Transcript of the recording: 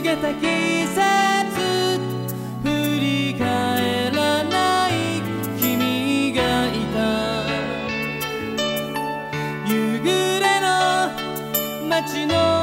げた季節振り返らない君がいた。夕暮れの街の